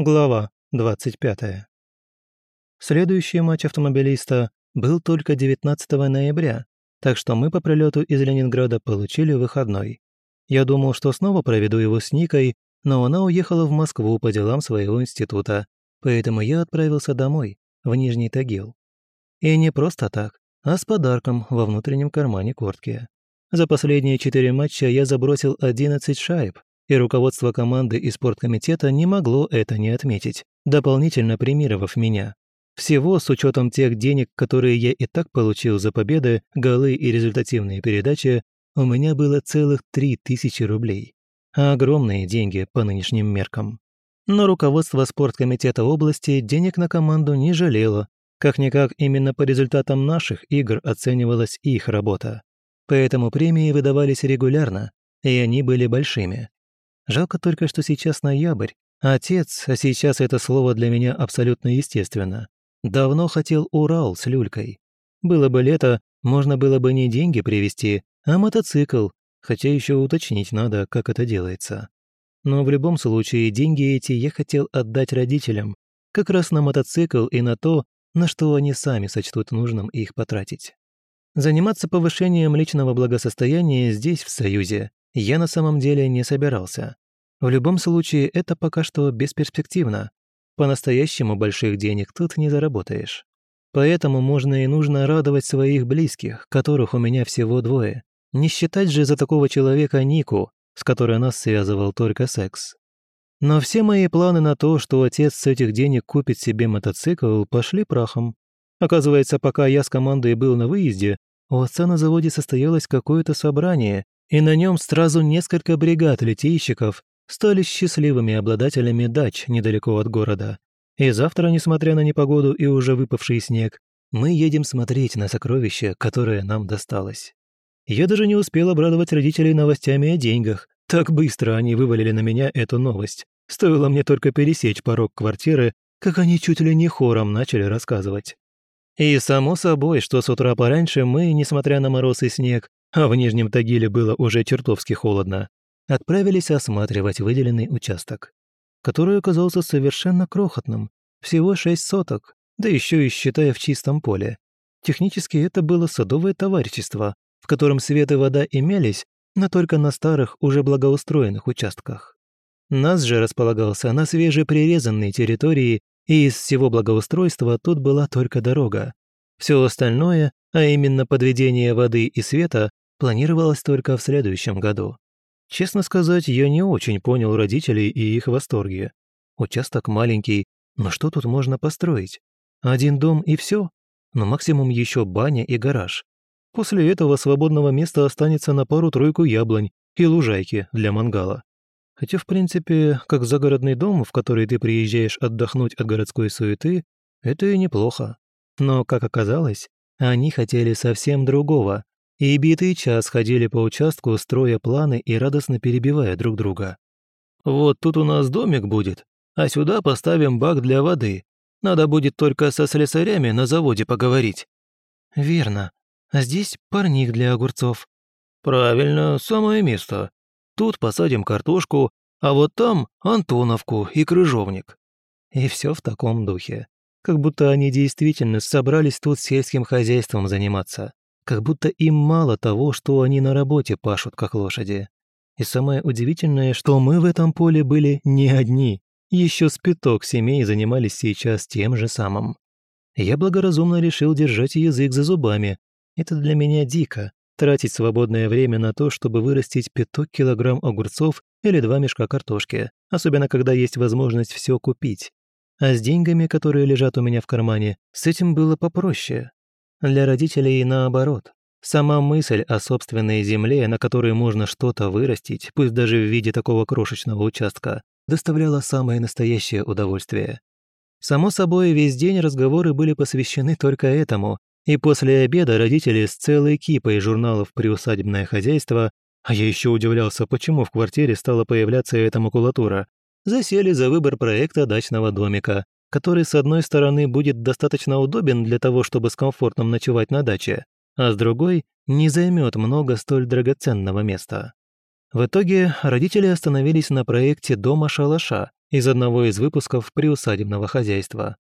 Глава 25. Следующий матч автомобилиста был только 19 ноября, так что мы по прилету из Ленинграда получили выходной. Я думал, что снова проведу его с Никой, но она уехала в Москву по делам своего института, поэтому я отправился домой, в Нижний Тагил. И не просто так, а с подарком во внутреннем кармане куртки. За последние четыре матча я забросил 11 шайб, и руководство команды и спорткомитета не могло это не отметить, дополнительно премировав меня. Всего, с учетом тех денег, которые я и так получил за победы, голы и результативные передачи, у меня было целых три тысячи рублей. Огромные деньги по нынешним меркам. Но руководство спорткомитета области денег на команду не жалело. Как-никак именно по результатам наших игр оценивалась их работа. Поэтому премии выдавались регулярно, и они были большими. Жалко только, что сейчас ноябрь. Отец, а сейчас это слово для меня абсолютно естественно. Давно хотел Урал с люлькой. Было бы лето, можно было бы не деньги привезти, а мотоцикл, хотя еще уточнить надо, как это делается. Но в любом случае деньги эти я хотел отдать родителям, как раз на мотоцикл и на то, на что они сами сочтут нужным их потратить. Заниматься повышением личного благосостояния здесь, в Союзе, я на самом деле не собирался. В любом случае, это пока что бесперспективно. По-настоящему больших денег тут не заработаешь. Поэтому можно и нужно радовать своих близких, которых у меня всего двое. Не считать же за такого человека Нику, с которой нас связывал только секс. Но все мои планы на то, что отец с этих денег купит себе мотоцикл, пошли прахом. Оказывается, пока я с командой был на выезде, у отца на заводе состоялось какое-то собрание, и на нем сразу несколько бригад литейщиков стали счастливыми обладателями дач недалеко от города. И завтра, несмотря на непогоду и уже выпавший снег, мы едем смотреть на сокровище, которое нам досталось. Я даже не успел обрадовать родителей новостями о деньгах. Так быстро они вывалили на меня эту новость. Стоило мне только пересечь порог квартиры, как они чуть ли не хором начали рассказывать. И само собой, что с утра пораньше мы, несмотря на мороз и снег, а в Нижнем Тагиле было уже чертовски холодно, отправились осматривать выделенный участок, который оказался совершенно крохотным, всего шесть соток, да еще и считая в чистом поле. Технически это было садовое товарищество, в котором свет и вода имелись, но только на старых, уже благоустроенных участках. Нас же располагался на свежеприрезанной территории, и из всего благоустройства тут была только дорога. Все остальное, а именно подведение воды и света, планировалось только в следующем году. Честно сказать, я не очень понял родителей и их восторги. Участок маленький, но что тут можно построить? Один дом и все? Но максимум еще баня и гараж. После этого свободного места останется на пару-тройку яблонь и лужайки для мангала. Хотя, в принципе, как загородный дом, в который ты приезжаешь отдохнуть от городской суеты, это и неплохо. Но, как оказалось, они хотели совсем другого, и битый час ходили по участку, строя планы и радостно перебивая друг друга. «Вот тут у нас домик будет, а сюда поставим бак для воды. Надо будет только со слесарями на заводе поговорить». «Верно. А здесь парник для огурцов». «Правильно, самое место. Тут посадим картошку, а вот там Антоновку и крыжовник». И все в таком духе. Как будто они действительно собрались тут сельским хозяйством заниматься как будто им мало того, что они на работе пашут, как лошади. И самое удивительное, что мы в этом поле были не одни. Еще с пяток семей занимались сейчас тем же самым. Я благоразумно решил держать язык за зубами. Это для меня дико – тратить свободное время на то, чтобы вырастить пяток килограмм огурцов или два мешка картошки, особенно когда есть возможность все купить. А с деньгами, которые лежат у меня в кармане, с этим было попроще. Для родителей наоборот. Сама мысль о собственной земле, на которой можно что-то вырастить, пусть даже в виде такого крошечного участка, доставляла самое настоящее удовольствие. Само собой, весь день разговоры были посвящены только этому, и после обеда родители с целой кипой журналов «Приусадебное хозяйство», а я еще удивлялся, почему в квартире стала появляться эта макулатура, засели за выбор проекта дачного домика, который, с одной стороны, будет достаточно удобен для того, чтобы с комфортом ночевать на даче, а с другой не займет много столь драгоценного места. В итоге родители остановились на проекте дома-шалаша, из одного из выпусков приусадебного хозяйства.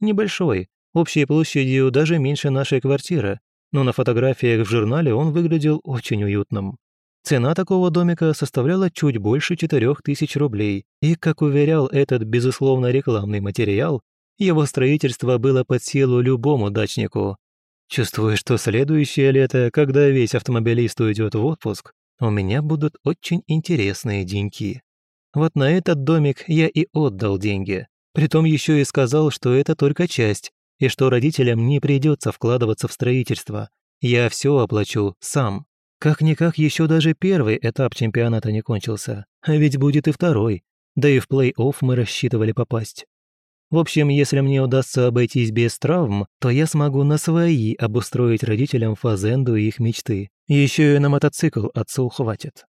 Небольшой, общей площадью даже меньше нашей квартиры, но на фотографиях в журнале он выглядел очень уютным. Цена такого домика составляла чуть больше 4000 рублей, и, как уверял этот, безусловно, рекламный материал, его строительство было под силу любому дачнику. Чувствую, что следующее лето, когда весь автомобилист уйдет в отпуск, у меня будут очень интересные деньки. Вот на этот домик я и отдал деньги. Притом еще и сказал, что это только часть, и что родителям не придется вкладываться в строительство. Я все оплачу сам. Как-никак еще даже первый этап чемпионата не кончился, а ведь будет и второй. Да и в плей-офф мы рассчитывали попасть. В общем, если мне удастся обойтись без травм, то я смогу на свои обустроить родителям фазенду их мечты. Еще и на мотоцикл отцу хватит.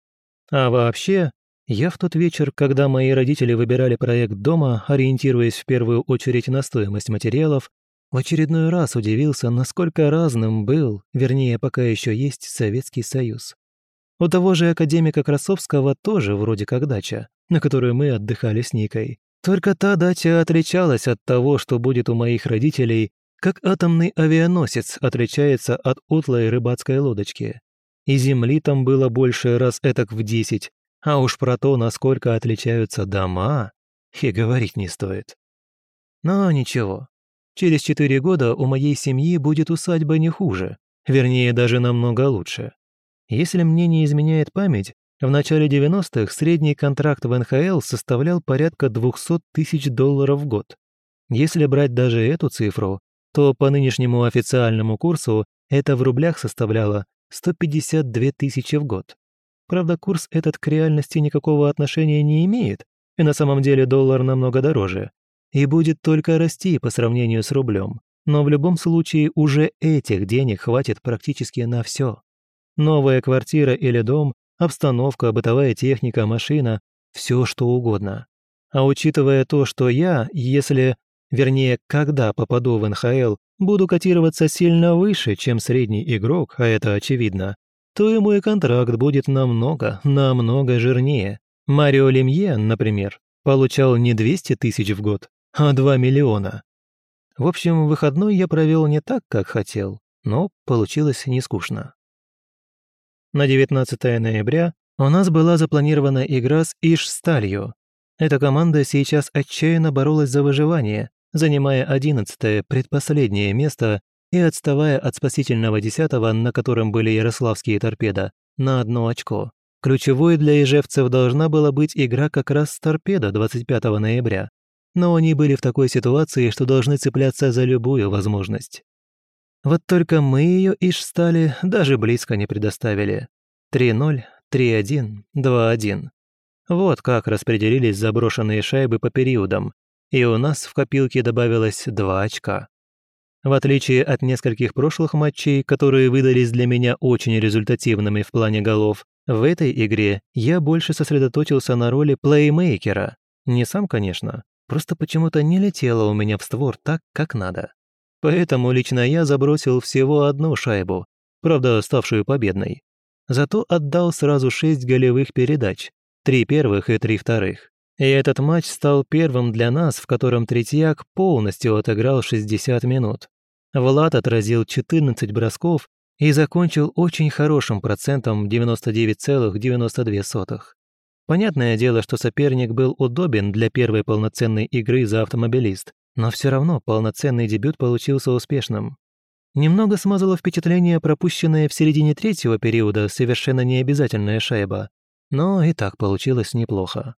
А вообще, я в тот вечер, когда мои родители выбирали проект дома, ориентируясь в первую очередь на стоимость материалов, в очередной раз удивился, насколько разным был, вернее, пока еще есть Советский Союз. У того же академика Красовского тоже вроде как дача, на которую мы отдыхали с Никой. Только та дача отличалась от того, что будет у моих родителей, как атомный авианосец отличается от утлой рыбацкой лодочки. И земли там было больше раз этак в десять, а уж про то, насколько отличаются дома, и говорить не стоит. Но ничего, через четыре года у моей семьи будет усадьба не хуже, вернее, даже намного лучше. Если мне не изменяет память, в начале 90-х средний контракт в НХЛ составлял порядка 200 тысяч долларов в год. Если брать даже эту цифру, то по нынешнему официальному курсу это в рублях составляло 152 тысячи в год. Правда, курс этот к реальности никакого отношения не имеет, и на самом деле доллар намного дороже, и будет только расти по сравнению с рублем. Но в любом случае уже этих денег хватит практически на все. Новая квартира или дом обстановка, бытовая техника, машина, все что угодно. А учитывая то, что я, если, вернее, когда попаду в НХЛ, буду котироваться сильно выше, чем средний игрок, а это очевидно, то и мой контракт будет намного, намного жирнее. Марио Лемье, например, получал не 200 тысяч в год, а 2 миллиона. В общем, выходной я провел не так, как хотел, но получилось не скучно. На 19 ноября у нас была запланирована игра с Иш-Сталью. Эта команда сейчас отчаянно боролась за выживание, занимая 11 предпоследнее место и отставая от спасительного десятого, на котором были ярославские торпеда, на одно очко. Ключевой для ижевцев должна была быть игра как раз с торпедо 25 ноября. Но они были в такой ситуации, что должны цепляться за любую возможность. Вот только мы ее иш стали даже близко не предоставили. 3-0, 3-1, 2-1. Вот как распределились заброшенные шайбы по периодам, и у нас в копилке добавилось 2 очка. В отличие от нескольких прошлых матчей, которые выдались для меня очень результативными в плане голов, в этой игре я больше сосредоточился на роли плеймейкера. Не сам, конечно, просто почему-то не летело у меня в створ так, как надо. Поэтому лично я забросил всего одну шайбу, правда, ставшую победной. Зато отдал сразу шесть голевых передач, три первых и три вторых. И этот матч стал первым для нас, в котором Третьяк полностью отыграл 60 минут. Влад отразил 14 бросков и закончил очень хорошим процентом 99,92. Понятное дело, что соперник был удобен для первой полноценной игры за автомобилист, но все равно полноценный дебют получился успешным. Немного смазало впечатление, пропущенное в середине третьего периода совершенно необязательная шайба, но и так получилось неплохо.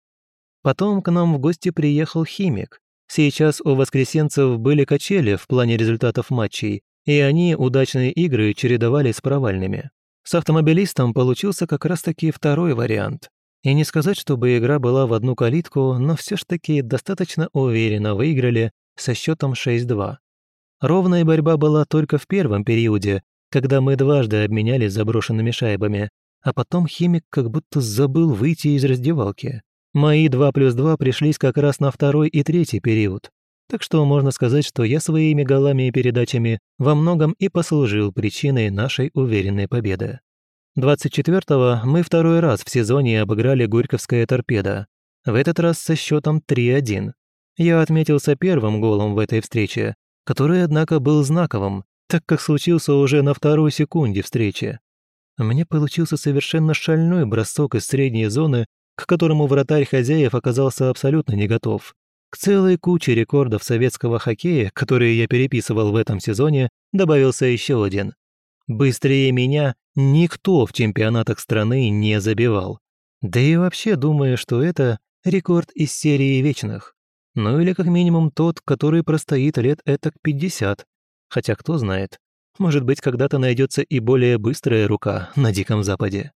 Потом к нам в гости приехал химик. Сейчас у воскресенцев были качели в плане результатов матчей, и они удачные игры чередовали с провальными. С автомобилистом получился как раз-таки второй вариант. И не сказать, чтобы игра была в одну калитку, но все ж таки достаточно уверенно выиграли со счетом 6-2. Ровная борьба была только в первом периоде, когда мы дважды обменялись заброшенными шайбами, а потом химик как будто забыл выйти из раздевалки. Мои 2 плюс 2 пришлись как раз на второй и третий период. Так что можно сказать, что я своими голами и передачами во многом и послужил причиной нашей уверенной победы. 24-го мы второй раз в сезоне обыграли Горьковское торпедо, В этот раз со счетом 3-1. Я отметился первым голом в этой встрече, который, однако, был знаковым, так как случился уже на второй секунде встречи. Меня получился совершенно шальной бросок из средней зоны, к которому вратарь хозяев оказался абсолютно не готов. К целой куче рекордов советского хоккея, которые я переписывал в этом сезоне, добавился еще один. Быстрее меня никто в чемпионатах страны не забивал. Да и вообще думаю, что это рекорд из серии вечных. Ну или как минимум тот, который простоит лет этак 50. Хотя кто знает, может быть, когда-то найдется и более быстрая рука на Диком Западе.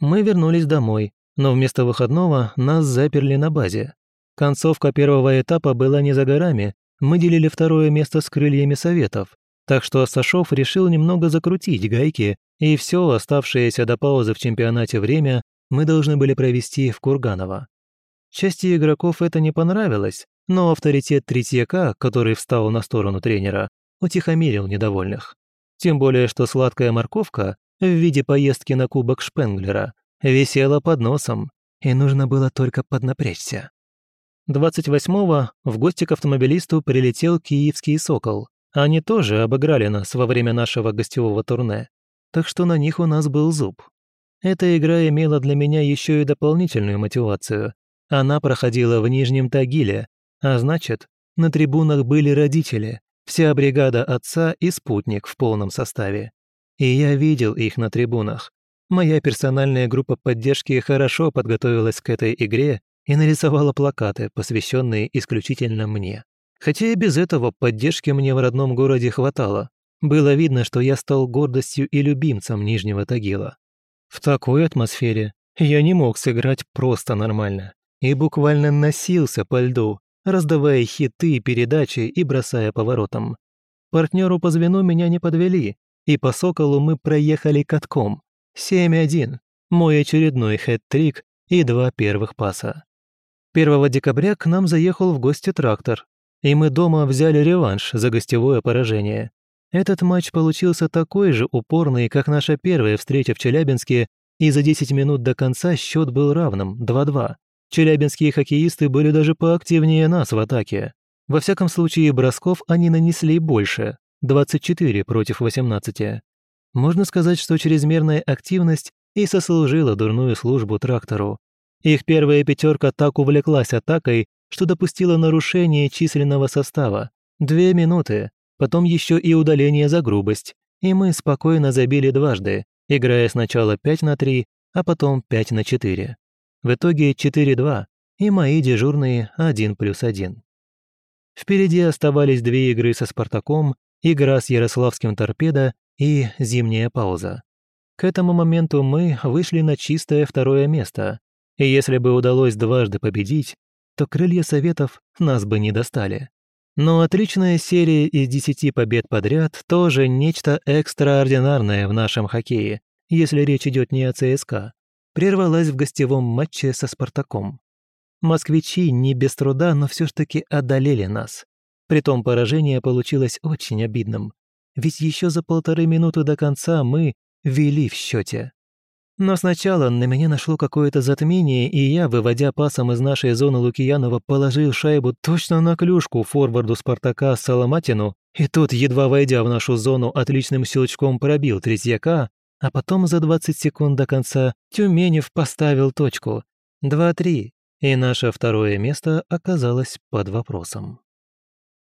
Мы вернулись домой, но вместо выходного нас заперли на базе. Концовка первого этапа была не за горами, мы делили второе место с крыльями советов, так что Сашов решил немного закрутить гайки, и все оставшееся до паузы в чемпионате время мы должны были провести в Курганово. Части игроков это не понравилось, но авторитет Третьяка, который встал на сторону тренера, утихомирил недовольных. Тем более, что сладкая морковка в виде поездки на кубок Шпенглера висела под носом, и нужно было только поднапрячься. 28-го в гости к автомобилисту прилетел киевский «Сокол». Они тоже обыграли нас во время нашего гостевого турне, так что на них у нас был зуб. Эта игра имела для меня еще и дополнительную мотивацию. Она проходила в Нижнем Тагиле, а значит, на трибунах были родители, вся бригада отца и спутник в полном составе. И я видел их на трибунах. Моя персональная группа поддержки хорошо подготовилась к этой игре и нарисовала плакаты, посвященные исключительно мне. Хотя и без этого поддержки мне в родном городе хватало. Было видно, что я стал гордостью и любимцем Нижнего Тагила. В такой атмосфере я не мог сыграть просто нормально и буквально носился по льду, раздавая хиты, передачи и бросая поворотом. Партнеру по звену меня не подвели, и по «Соколу» мы проехали катком. 7-1. Мой очередной хэт-трик и два первых паса. 1 декабря к нам заехал в гости трактор, и мы дома взяли реванш за гостевое поражение. Этот матч получился такой же упорный, как наша первая встреча в Челябинске, и за 10 минут до конца счет был равным – 2-2. Челябинские хоккеисты были даже поактивнее нас в атаке. Во всяком случае, бросков они нанесли больше – 24 против 18. Можно сказать, что чрезмерная активность и сослужила дурную службу трактору. Их первая пятерка так увлеклась атакой, что допустила нарушение численного состава. Две минуты, потом еще и удаление за грубость, и мы спокойно забили дважды, играя сначала 5 на 3, а потом 5 на 4. В итоге 4-2, и мои дежурные 1 плюс 1. Впереди оставались две игры со «Спартаком», игра с Ярославским «Торпедо» и зимняя пауза. К этому моменту мы вышли на чистое второе место, и если бы удалось дважды победить, то крылья Советов нас бы не достали. Но отличная серия из 10 побед подряд тоже нечто экстраординарное в нашем хоккее, если речь идет не о ЦСКА, прервалась в гостевом матче со «Спартаком». Москвичи не без труда, но все ж таки одолели нас. Притом поражение получилось очень обидным, ведь еще за полторы минуты до конца мы вели в счете. Но сначала на меня нашло какое-то затмение, и я, выводя пасом из нашей зоны Лукиянова, положил шайбу точно на клюшку форварду «Спартака» Соломатину, и тот, едва войдя в нашу зону, отличным щелчком пробил Третьяка, а потом за 20 секунд до конца Тюменев поставил точку. 2-3, и наше второе место оказалось под вопросом.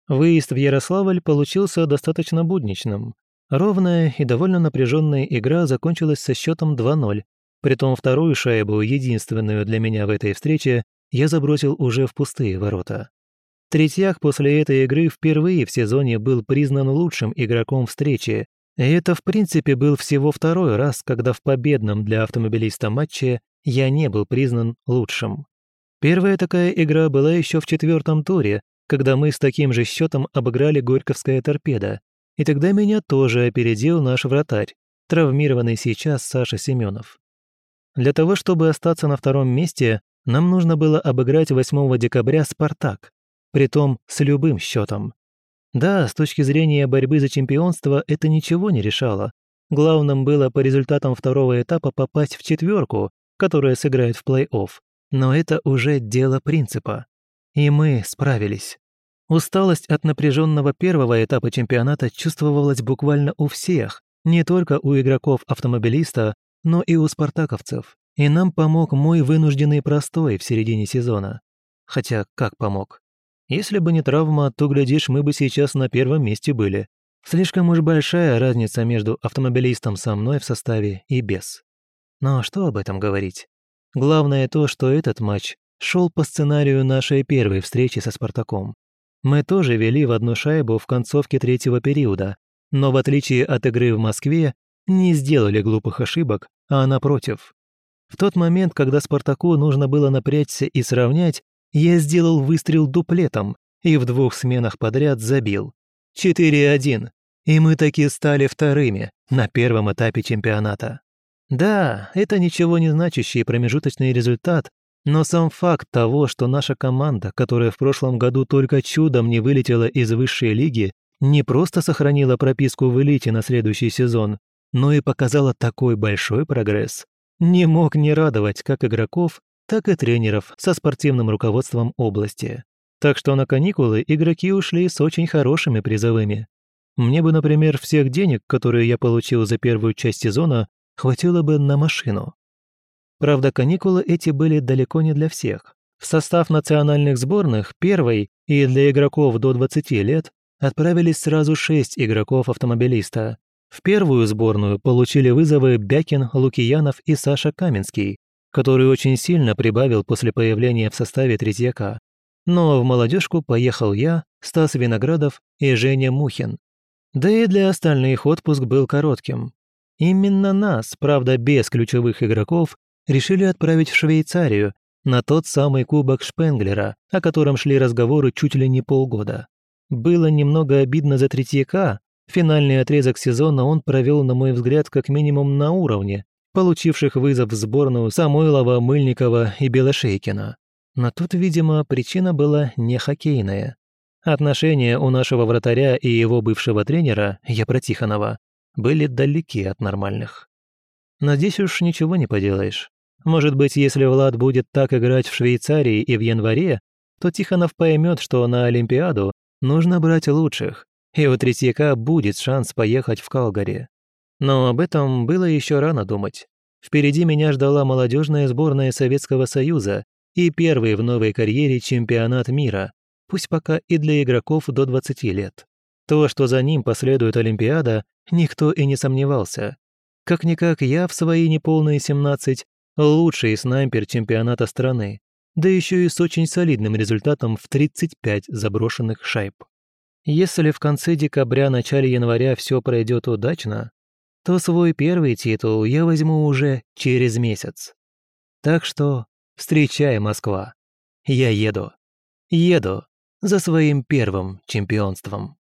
Выезд в Ярославль получился достаточно будничным. Ровная и довольно напряженная игра закончилась со счетом 2-0. Притом вторую шайбу, единственную для меня в этой встрече, я забросил уже в пустые ворота. Третьяк после этой игры впервые в сезоне был признан лучшим игроком встречи, и это в принципе был всего второй раз, когда в победном для автомобилиста матче я не был признан лучшим. Первая такая игра была еще в четвертом туре, когда мы с таким же счетом обыграли Горьковское торпедо, и тогда меня тоже опередил наш вратарь, травмированный сейчас Саша Семенов. Для того, чтобы остаться на втором месте, нам нужно было обыграть 8 декабря «Спартак», притом с любым счетом. Да, с точки зрения борьбы за чемпионство это ничего не решало. Главным было по результатам второго этапа попасть в четверку, которая сыграет в плей-офф, Но это уже дело принципа. И мы справились. Усталость от напряженного первого этапа чемпионата чувствовалась буквально у всех, не только у игроков-автомобилиста, но и у спартаковцев. И нам помог мой вынужденный простой в середине сезона. Хотя как помог? Если бы не травма, то, глядишь, мы бы сейчас на первом месте были. Слишком уж большая разница между автомобилистом со мной в составе и без. Но что об этом говорить? Главное то, что этот матч шел по сценарию нашей первой встречи со «Спартаком». Мы тоже вели в одну шайбу в концовке третьего периода, но в отличие от игры в Москве, не сделали глупых ошибок, а напротив. В тот момент, когда «Спартаку» нужно было напрячься и сравнять, я сделал выстрел дуплетом и в двух сменах подряд забил. 4-1, и мы таки стали вторыми на первом этапе чемпионата. Да, это ничего не значащий промежуточный результат, но сам факт того, что наша команда, которая в прошлом году только чудом не вылетела из высшей лиги, не просто сохранила прописку в элите на следующий сезон, но и показала такой большой прогресс, не мог не радовать как игроков, так и тренеров со спортивным руководством области. Так что на каникулы игроки ушли с очень хорошими призовыми. Мне бы, например, всех денег, которые я получил за первую часть сезона, хватило бы на машину. Правда, каникулы эти были далеко не для всех. В состав национальных сборных первой и для игроков до 20 лет отправились сразу шесть игроков-автомобилиста. В первую сборную получили вызовы Бякин, Лукиянов и Саша Каменский, который очень сильно прибавил после появления в составе Третьяка. Но в молодежку поехал я, Стас Виноградов и Женя Мухин. Да и для остальных отпуск был коротким. Именно нас, правда без ключевых игроков, решили отправить в Швейцарию на тот самый кубок Шпенглера, о котором шли разговоры чуть ли не полгода. Было немного обидно за Третьяка, финальный отрезок сезона он провел, на мой взгляд, как минимум на уровне, получивших вызов в сборную Самойлова, Мыльникова и Белошейкина. Но тут, видимо, причина была не хоккейная. Отношения у нашего вратаря и его бывшего тренера, Япротихонова, были далеки от нормальных. Но здесь уж ничего не поделаешь. Может быть, если Влад будет так играть в Швейцарии и в январе, то Тихонов поймет, что на Олимпиаду нужно брать лучших, и у Третьяка будет шанс поехать в Калгари. Но об этом было еще рано думать. Впереди меня ждала молодежная сборная Советского Союза и первый в новой карьере чемпионат мира, пусть пока и для игроков до 20 лет. То, что за ним последует Олимпиада, никто и не сомневался. Как-никак я в свои неполные 17 лучший снайпер чемпионата страны, да еще и с очень солидным результатом в 35 заброшенных шайб. Если в конце декабря-начале января все пройдет удачно, то свой первый титул я возьму уже через месяц. Так что встречай, Москва. Я еду. Еду за своим первым чемпионством.